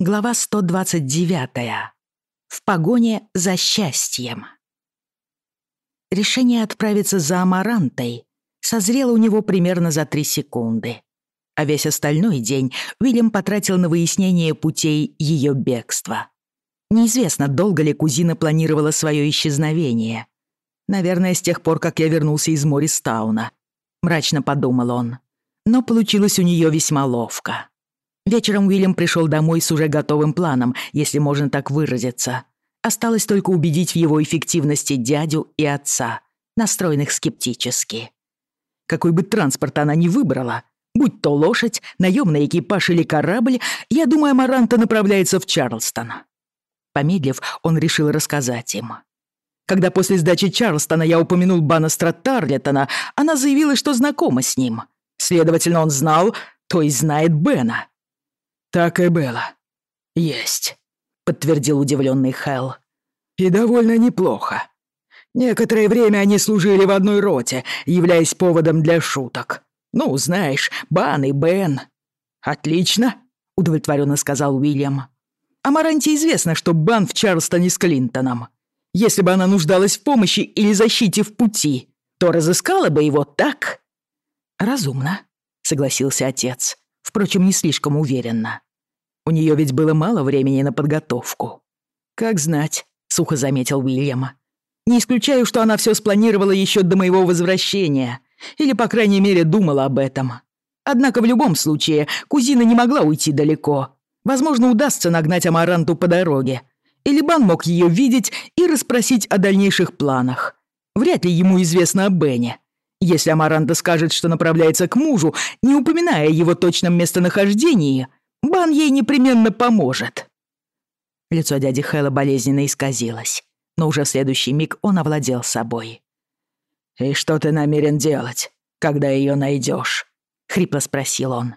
Глава 129. В погоне за счастьем. Решение отправиться за Амарантой созрело у него примерно за три секунды. А весь остальной день Уильям потратил на выяснение путей ее бегства. Неизвестно, долго ли кузина планировала свое исчезновение. Наверное, с тех пор, как я вернулся из Морристауна. Мрачно подумал он. Но получилось у нее весьма ловко. Вечером Уильям пришел домой с уже готовым планом, если можно так выразиться. Осталось только убедить в его эффективности дядю и отца, настроенных скептически. Какой бы транспорт она ни выбрала, будь то лошадь, наемный экипаж или корабль, я думаю, Маранта направляется в Чарльстон. Помедлив, он решил рассказать им. Когда после сдачи Чарльстона я упомянул Банастра Тарлетона, она заявила, что знакома с ним. Следовательно, он знал, то и знает Бена. Так и было. Есть, подтвердил удивленный Хэл. И довольно неплохо. Некоторое время они служили в одной роте, являясь поводом для шуток. Ну, знаешь, Бан и Бен. Отлично, удовлетворенно сказал Уильям. Амаранте известно, что Бан в Чарльстоне с Клинтоном. Если бы она нуждалась в помощи или защите в пути, то разыскала бы его так. Разумно, согласился отец. Впрочем, не слишком уверенно. У нее ведь было мало времени на подготовку. «Как знать», — сухо заметил Уильяма. «Не исключаю, что она все спланировала еще до моего возвращения. Или, по крайней мере, думала об этом. Однако в любом случае кузина не могла уйти далеко. Возможно, удастся нагнать Амаранту по дороге. И Либан мог ее видеть и расспросить о дальнейших планах. Вряд ли ему известно о Бене. Если Амаранта скажет, что направляется к мужу, не упоминая его точном местонахождении, Бан ей непременно поможет. Лицо дяди Хэлла болезненно исказилось, но уже в следующий миг он овладел собой. «И что ты намерен делать, когда ее найдешь? хрипло спросил он.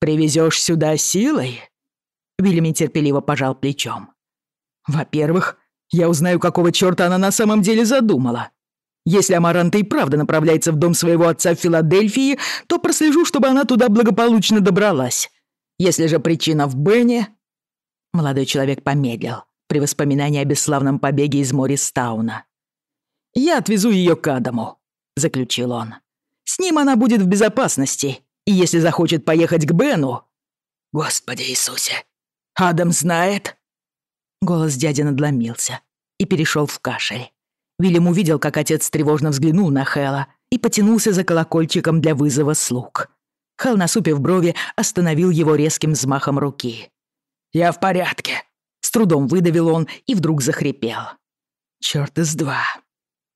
«Привезешь сюда силой?» Вильям терпеливо пожал плечом. «Во-первых, я узнаю, какого чёрта она на самом деле задумала. Если Амаранта и правда направляется в дом своего отца в Филадельфии, то прослежу, чтобы она туда благополучно добралась. Если же причина в Бене...» Молодой человек помедлил при воспоминании о бесславном побеге из Морристауна. «Я отвезу ее к Адаму», — заключил он. «С ним она будет в безопасности, и если захочет поехать к Бену...» «Господи Иисусе! Адам знает?» Голос дяди надломился и перешел в кашель. Вильям увидел, как отец тревожно взглянул на Хэла и потянулся за колокольчиком для вызова слуг. Хэл, насупив брови, остановил его резким взмахом руки. «Я в порядке!» — с трудом выдавил он и вдруг захрипел. «Чёрт из два!»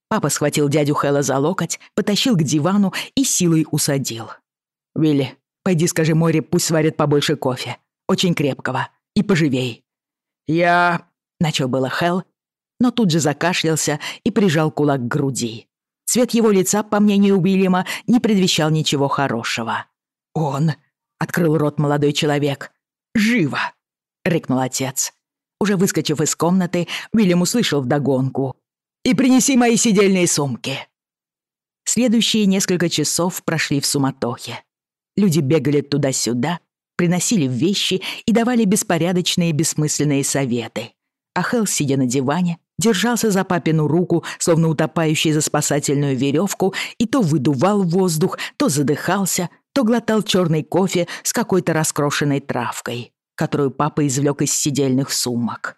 Папа схватил дядю Хэла за локоть, потащил к дивану и силой усадил. «Вилли, пойди скажи Море, пусть сварит побольше кофе. Очень крепкого. И поживей». «Я...» — начал было Хэл но тут же закашлялся и прижал кулак к груди. Цвет его лица, по мнению Уильяма, не предвещал ничего хорошего. «Он!» — открыл рот молодой человек. «Живо!» — рыкнул отец. Уже выскочив из комнаты, Уильям услышал вдогонку. «И принеси мои сидельные сумки!» Следующие несколько часов прошли в суматохе. Люди бегали туда-сюда, приносили вещи и давали беспорядочные бессмысленные советы. А Хелл, сидя на диване, держался за папину руку, словно утопающий за спасательную веревку, и то выдувал воздух, то задыхался, то глотал черный кофе с какой-то раскрошенной травкой, которую папа извлек из сидельных сумок.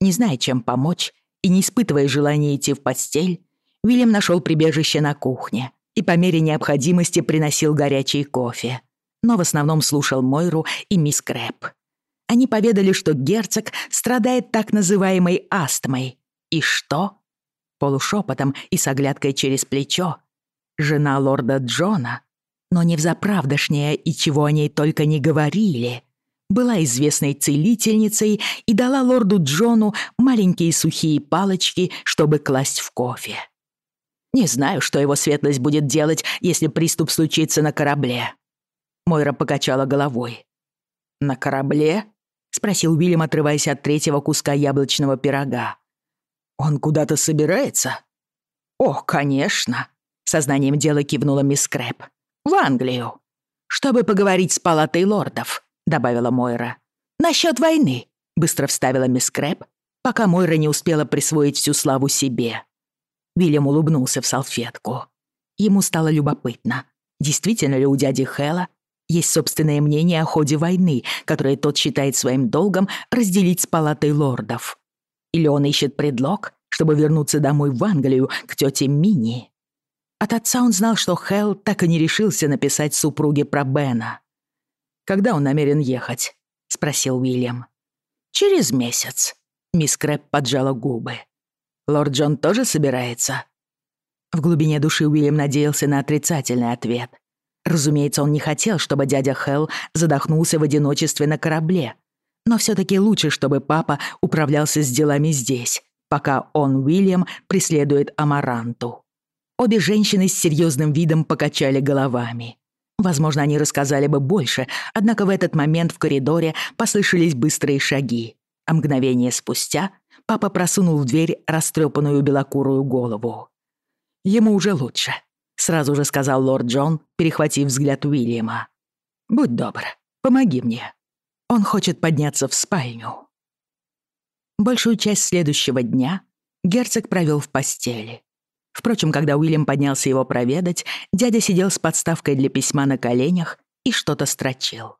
Не зная, чем помочь, и не испытывая желания идти в постель, Вильям нашел прибежище на кухне и по мере необходимости приносил горячий кофе, но в основном слушал Мойру и мисс Крэп. Они поведали, что герцог страдает так называемой астмой, и что? Полушепотом и с оглядкой через плечо. Жена лорда Джона, но не взаправдошняя и чего о ней только не говорили, была известной целительницей и дала лорду Джону маленькие сухие палочки, чтобы класть в кофе. Не знаю, что его светлость будет делать, если приступ случится на корабле. Мойра покачала головой. «На корабле?» — спросил Уильям, отрываясь от третьего куска яблочного пирога. «Он куда-то собирается?» «Ох, О, — сознанием дела кивнула мисс Крэп. «В Англию!» «Чтобы поговорить с палатой лордов», — добавила Мойра. «Насчёт войны», — быстро вставила мисс Крэп, пока Мойра не успела присвоить всю славу себе. Вильям улыбнулся в салфетку. Ему стало любопытно, действительно ли у дяди Хэла есть собственное мнение о ходе войны, которое тот считает своим долгом разделить с палатой лордов или он ищет предлог, чтобы вернуться домой в Англию к тете Мини. От отца он знал, что Хелл так и не решился написать супруге про Бена. «Когда он намерен ехать?» — спросил Уильям. «Через месяц», — мисс Крэп поджала губы. «Лорд Джон тоже собирается?» В глубине души Уильям надеялся на отрицательный ответ. Разумеется, он не хотел, чтобы дядя Хелл задохнулся в одиночестве на корабле, но все-таки лучше, чтобы папа управлялся с делами здесь, пока он, Уильям, преследует Амаранту. Обе женщины с серьезным видом покачали головами. Возможно, они рассказали бы больше, однако в этот момент в коридоре послышались быстрые шаги. А мгновение спустя папа просунул в дверь растрепанную белокурую голову. «Ему уже лучше», — сразу же сказал лорд Джон, перехватив взгляд Уильяма. «Будь добр, помоги мне». Он хочет подняться в спальню. Большую часть следующего дня герцог провел в постели. Впрочем, когда Уильям поднялся его проведать, дядя сидел с подставкой для письма на коленях и что-то строчил.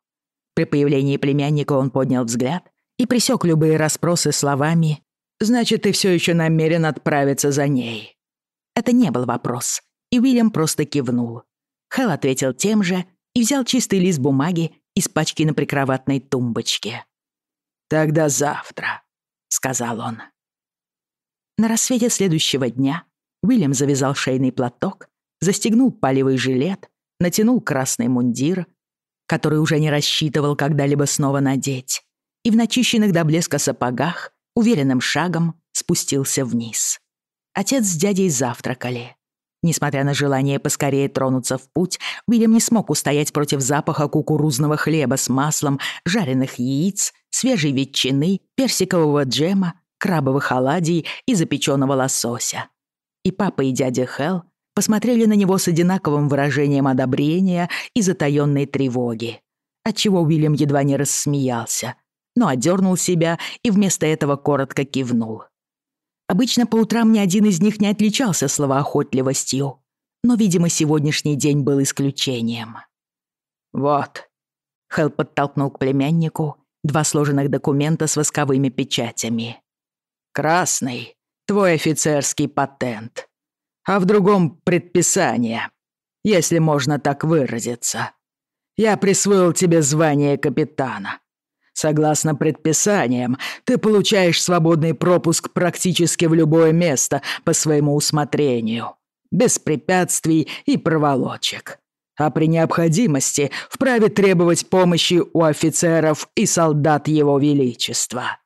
При появлении племянника он поднял взгляд и пресек любые расспросы словами «Значит, ты все еще намерен отправиться за ней». Это не был вопрос, и Уильям просто кивнул. Хэл ответил тем же и взял чистый лист бумаги из пачки на прикроватной тумбочке. «Тогда завтра», — сказал он. На рассвете следующего дня Уильям завязал шейный платок, застегнул палевый жилет, натянул красный мундир, который уже не рассчитывал когда-либо снова надеть, и в начищенных до блеска сапогах уверенным шагом спустился вниз. Отец с дядей завтракали. Несмотря на желание поскорее тронуться в путь, Уильям не смог устоять против запаха кукурузного хлеба с маслом, жареных яиц, свежей ветчины, персикового джема, крабовых оладий и запеченного лосося. И папа, и дядя Хелл посмотрели на него с одинаковым выражением одобрения и затаённой тревоги, отчего Уильям едва не рассмеялся, но одернул себя и вместо этого коротко кивнул. Обычно по утрам ни один из них не отличался словоохотливостью, но, видимо, сегодняшний день был исключением. «Вот», — Хелл подтолкнул к племяннику два сложенных документа с восковыми печатями. «Красный — твой офицерский патент, а в другом — предписание, если можно так выразиться. Я присвоил тебе звание капитана, Согласно предписаниям, ты получаешь свободный пропуск практически в любое место по своему усмотрению, без препятствий и проволочек. А при необходимости вправе требовать помощи у офицеров и солдат Его Величества.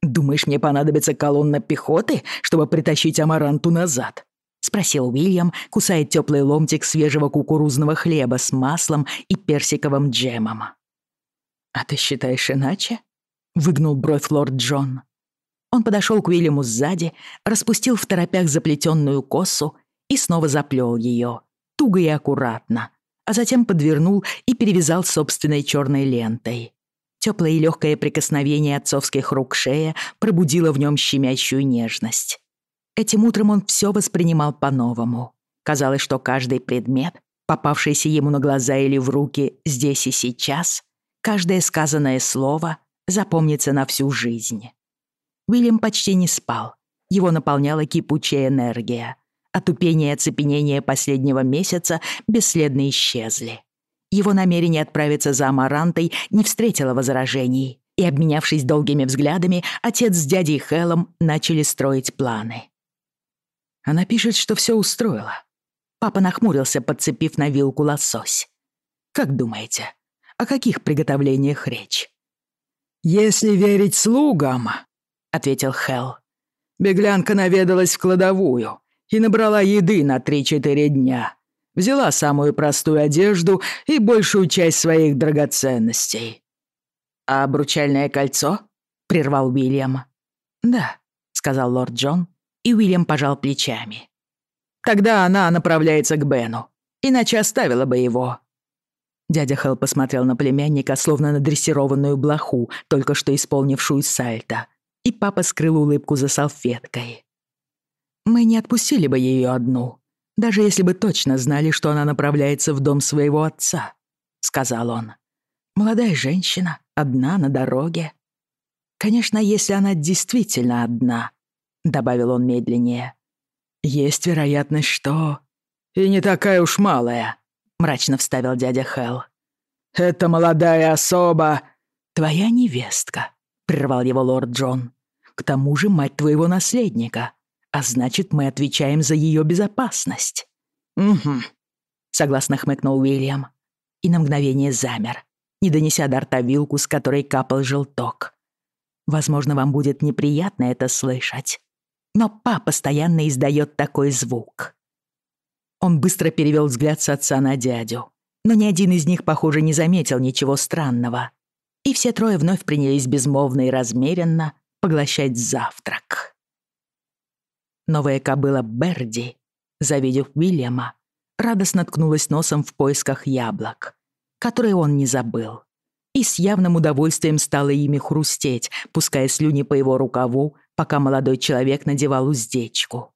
«Думаешь, мне понадобится колонна пехоты, чтобы притащить Амаранту назад?» — спросил Уильям, кусая теплый ломтик свежего кукурузного хлеба с маслом и персиковым джемом. «А ты считаешь иначе?» — выгнул бровь лорд Джон. Он подошел к Уильяму сзади, распустил в торопях заплетенную косу и снова заплел ее, туго и аккуратно, а затем подвернул и перевязал собственной черной лентой. Теплое и легкое прикосновение отцовских рук шея пробудило в нем щемящую нежность. Этим утром он все воспринимал по-новому. Казалось, что каждый предмет, попавшийся ему на глаза или в руки здесь и сейчас, каждое сказанное слово запомнится на всю жизнь. Уильям почти не спал. Его наполняла кипучая энергия. Отупение и оцепенение последнего месяца бесследно исчезли. Его намерение отправиться за Амарантой не встретило возражений, и, обменявшись долгими взглядами, отец с дядей Хелом начали строить планы. Она пишет, что все устроила. Папа нахмурился, подцепив на вилку лосось. «Как думаете, о каких приготовлениях речь. «Если верить слугам», — ответил Хелл, — «беглянка наведалась в кладовую и набрала еды на 3-4 дня, взяла самую простую одежду и большую часть своих драгоценностей». «А обручальное кольцо?» — прервал Уильям. «Да», — сказал лорд Джон, и Уильям пожал плечами. «Тогда она направляется к Бену, иначе оставила бы его», Дядя Хелл посмотрел на племянника, словно на дрессированную блоху, только что исполнившую сальто, и папа скрыл улыбку за салфеткой. «Мы не отпустили бы ее одну, даже если бы точно знали, что она направляется в дом своего отца», — сказал он. «Молодая женщина, одна на дороге. Конечно, если она действительно одна», — добавил мрачно вставил дядя Хэл. «Это молодая особа!» «Твоя невестка», — прервал его лорд Джон. «К тому же мать твоего наследника. А значит, мы отвечаем за ее безопасность». «Угу», — согласно хмыкнул Уильям. И на мгновение замер, не донеся до рта вилку, с которой капал желток. Возможно, вам будет неприятно это слышать. Но па постоянно издает такой звук. Он быстро перевел взгляд с отца на дядю. Но ни один из них, похоже, не заметил ничего странного. И все трое вновь принялись безмолвно и размеренно поглощать завтрак. Новая кобыла Берди, завидев Уильяма, радостно ткнулась носом в поисках яблок, которые он не забыл, и с явным удовольствием стала ими хрустеть, пуская слюни по его рукаву, пока молодой человек надевал уздечку.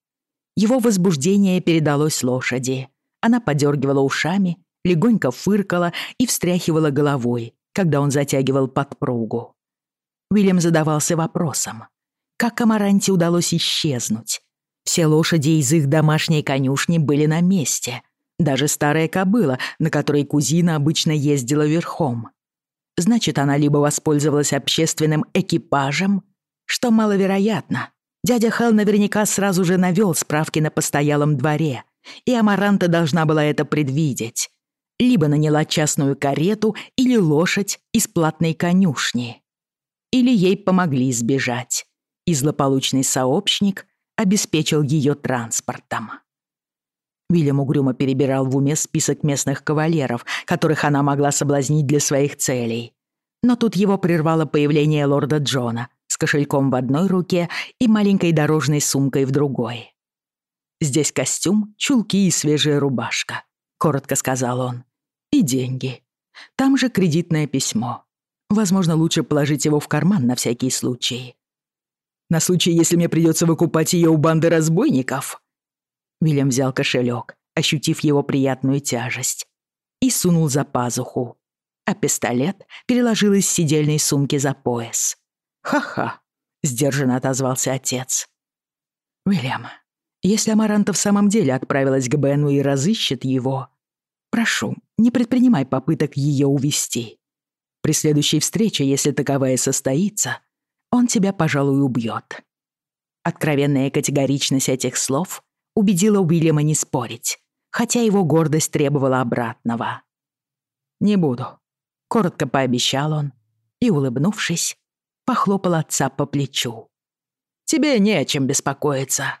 Его возбуждение передалось лошади. Она подергивала ушами, легонько фыркала и встряхивала головой, когда он затягивал подпругу. Уильям задавался вопросом, как Амаранте удалось исчезнуть. Все лошади из их домашней конюшни были на месте, даже старая кобыла, на которой кузина обычно ездила верхом. Значит, она либо воспользовалась общественным экипажем, что маловероятно, Дядя Хэл наверняка сразу же навёл справки на постоялом дворе, и Амаранта должна была это предвидеть. Либо наняла частную карету или лошадь из платной конюшни. Или ей помогли сбежать, и злополучный сообщник обеспечил её транспортом. Вильям угрюмо перебирал в уме список местных кавалеров, которых она могла соблазнить для своих целей. Но тут его прервало появление лорда Джона, с кошельком в одной руке и маленькой дорожной сумкой в другой. «Здесь костюм, чулки и свежая рубашка», — коротко сказал он. «И деньги. Там же кредитное письмо. Возможно, лучше положить его в карман на всякий случай». «На случай, если мне придется выкупать ее у банды разбойников?» Вильям взял кошелек, ощутив его приятную тяжесть, и сунул за пазуху, а пистолет переложил из сидельной сумки за пояс.«Ха-ха», — сдержанно отозвался отец. «Уильям, если Амаранта в самом деле отправилась к Бену и разыщет его, прошу, не предпринимай попыток ее увести. При следующей встрече, если таковая состоится, он тебя, пожалуй, убьет». Откровенная категоричность этих слов убедила Уильяма не спорить, хотя его гордость требовала обратного. «Не буду», — коротко пообещал он и, улыбнувшись, похлопал отца по плечу. «Тебе не о чем беспокоиться.